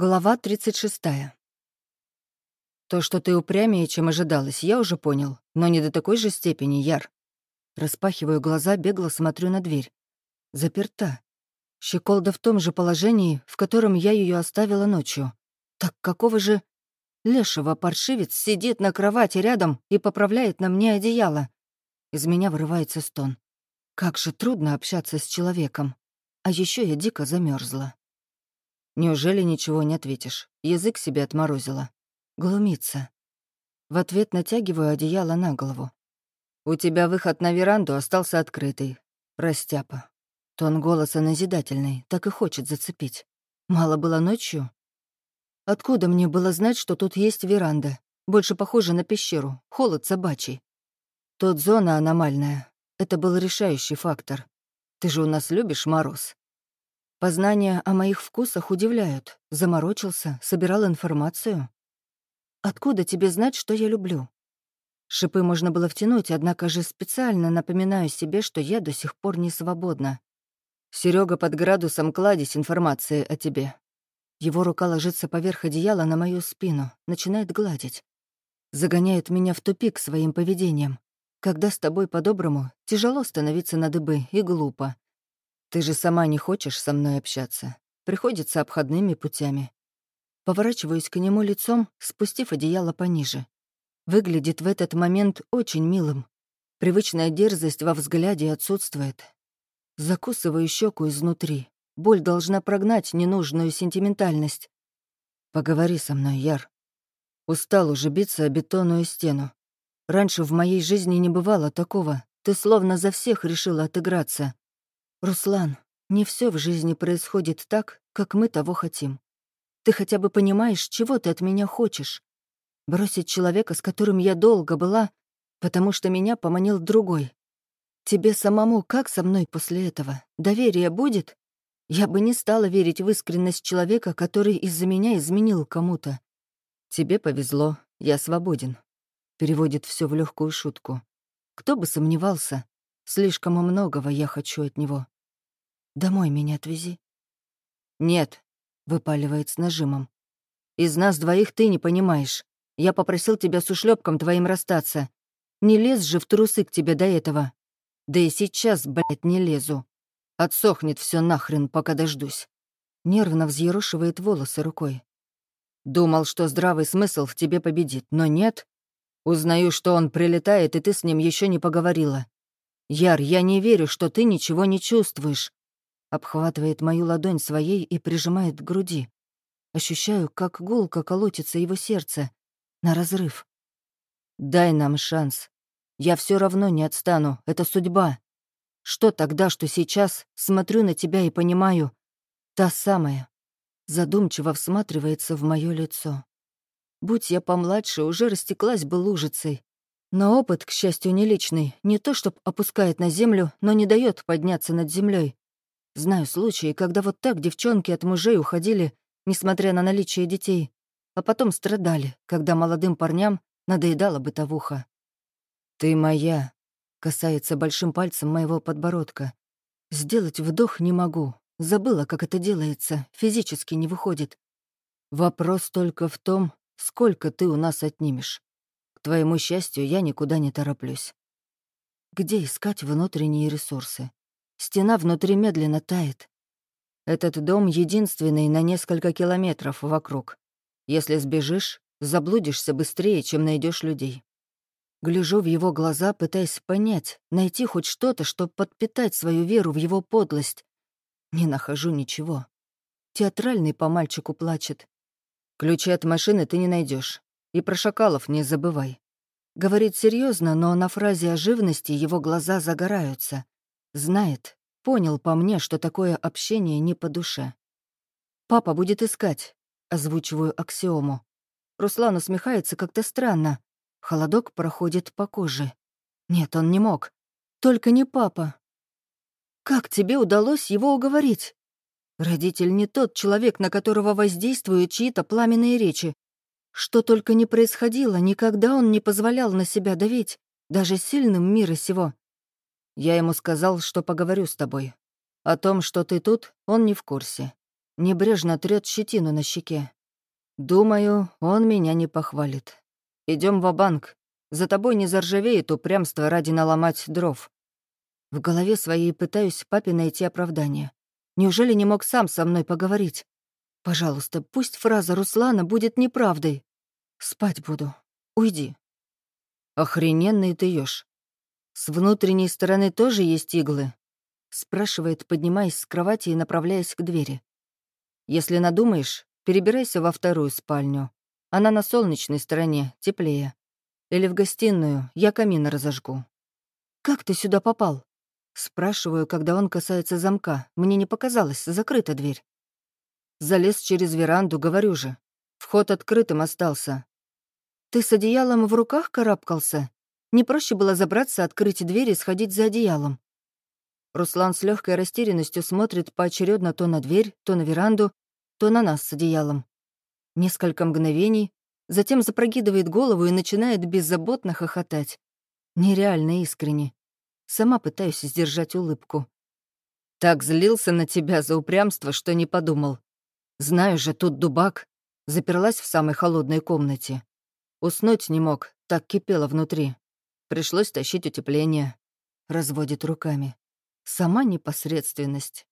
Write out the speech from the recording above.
Глава 36. То, что ты упрямее, чем ожидалось, я уже понял, но не до такой же степени, Яр. Распахиваю глаза, бегло смотрю на дверь. Заперта. Щеколда в том же положении, в котором я ее оставила ночью. Так какого же... Лешего паршивец сидит на кровати рядом и поправляет на мне одеяло. Из меня вырывается стон. Как же трудно общаться с человеком. А еще я дико замерзла. Неужели ничего не ответишь? Язык себе отморозила. Глумится. В ответ натягиваю одеяло на голову. «У тебя выход на веранду остался открытый. Растяпа». Тон голоса назидательный, так и хочет зацепить. Мало было ночью? Откуда мне было знать, что тут есть веранда? Больше похоже на пещеру, холод собачий. Тут зона аномальная. Это был решающий фактор. Ты же у нас любишь мороз. Познания о моих вкусах удивляют. Заморочился, собирал информацию. Откуда тебе знать, что я люблю? Шипы можно было втянуть, однако же специально напоминаю себе, что я до сих пор не свободна. Серега под градусом кладезь информации о тебе. Его рука ложится поверх одеяла на мою спину, начинает гладить. Загоняет меня в тупик своим поведением. Когда с тобой по-доброму, тяжело становиться на дыбы и глупо. Ты же сама не хочешь со мной общаться. Приходится обходными путями. Поворачиваюсь к нему лицом, спустив одеяло пониже. Выглядит в этот момент очень милым. Привычная дерзость во взгляде отсутствует. Закусываю щеку изнутри. Боль должна прогнать ненужную сентиментальность. Поговори со мной, Яр. Устал уже биться о бетонную стену. Раньше в моей жизни не бывало такого. Ты словно за всех решила отыграться. Руслан, не все в жизни происходит так, как мы того хотим. Ты хотя бы понимаешь, чего ты от меня хочешь? Бросить человека, с которым я долго была, потому что меня поманил другой. Тебе самому как со мной после этого? Доверие будет? Я бы не стала верить в искренность человека, который из-за меня изменил кому-то. Тебе повезло, я свободен. Переводит все в легкую шутку. Кто бы сомневался, слишком многого я хочу от него. Домой меня отвези. Нет, выпаливает с нажимом. «Из нас двоих ты не понимаешь. Я попросил тебя с ушлепком твоим расстаться. Не лез же в трусы к тебе до этого. Да и сейчас, блядь, не лезу. Отсохнет все нахрен, пока дождусь». Нервно взъерошивает волосы рукой. Думал, что здравый смысл в тебе победит, но нет. Узнаю, что он прилетает, и ты с ним еще не поговорила. Яр, я не верю, что ты ничего не чувствуешь обхватывает мою ладонь своей и прижимает к груди. Ощущаю, как гулко колотится его сердце. На разрыв. «Дай нам шанс. Я все равно не отстану. Это судьба. Что тогда, что сейчас? Смотрю на тебя и понимаю. Та самая. Задумчиво всматривается в мое лицо. Будь я помладше, уже растеклась бы лужицей. Но опыт, к счастью, не личный. Не то, чтоб опускает на землю, но не дает подняться над землей. Знаю случаи, когда вот так девчонки от мужей уходили, несмотря на наличие детей, а потом страдали, когда молодым парням надоедала бытовуха. «Ты моя», — касается большим пальцем моего подбородка. «Сделать вдох не могу. Забыла, как это делается, физически не выходит. Вопрос только в том, сколько ты у нас отнимешь. К твоему счастью, я никуда не тороплюсь. Где искать внутренние ресурсы? Стена внутри медленно тает. Этот дом единственный на несколько километров вокруг. Если сбежишь, заблудишься быстрее, чем найдешь людей. Гляжу в его глаза, пытаясь понять, найти хоть что-то, чтобы подпитать свою веру в его подлость. Не нахожу ничего. Театральный по мальчику плачет. Ключи от машины ты не найдешь. И про шакалов не забывай. Говорит серьезно, но на фразе о живности его глаза загораются. Знает, понял по мне, что такое общение не по душе. «Папа будет искать», — озвучиваю аксиому. Руслан усмехается как-то странно. Холодок проходит по коже. Нет, он не мог. Только не папа. Как тебе удалось его уговорить? Родитель не тот человек, на которого воздействуют чьи-то пламенные речи. Что только не происходило, никогда он не позволял на себя давить, даже сильным мира сего. Я ему сказал, что поговорю с тобой. О том, что ты тут, он не в курсе. Небрежно трет щетину на щеке. Думаю, он меня не похвалит. Идем в банк За тобой не заржавеет упрямство ради наломать дров. В голове своей пытаюсь папе найти оправдание. Неужели не мог сам со мной поговорить? Пожалуйста, пусть фраза Руслана будет неправдой. Спать буду. Уйди. Охрененный ты ешь. С внутренней стороны тоже есть иглы? Спрашивает, поднимаясь с кровати и направляясь к двери. Если надумаешь, перебирайся во вторую спальню. Она на солнечной стороне, теплее. Или в гостиную, я камин разожгу. «Как ты сюда попал?» Спрашиваю, когда он касается замка. Мне не показалось, закрыта дверь. Залез через веранду, говорю же. Вход открытым остался. «Ты с одеялом в руках карабкался? Не проще было забраться, открыть дверь и сходить за одеялом?» Руслан с легкой растерянностью смотрит поочередно то на дверь, то на веранду, то на нас с одеялом. Несколько мгновений, затем запрогидывает голову и начинает беззаботно хохотать. Нереально искренне. Сама пытаюсь сдержать улыбку. Так злился на тебя за упрямство, что не подумал. Знаю же, тут дубак. Заперлась в самой холодной комнате. Уснуть не мог, так кипело внутри. Пришлось тащить утепление. Разводит руками. Сама непосредственность.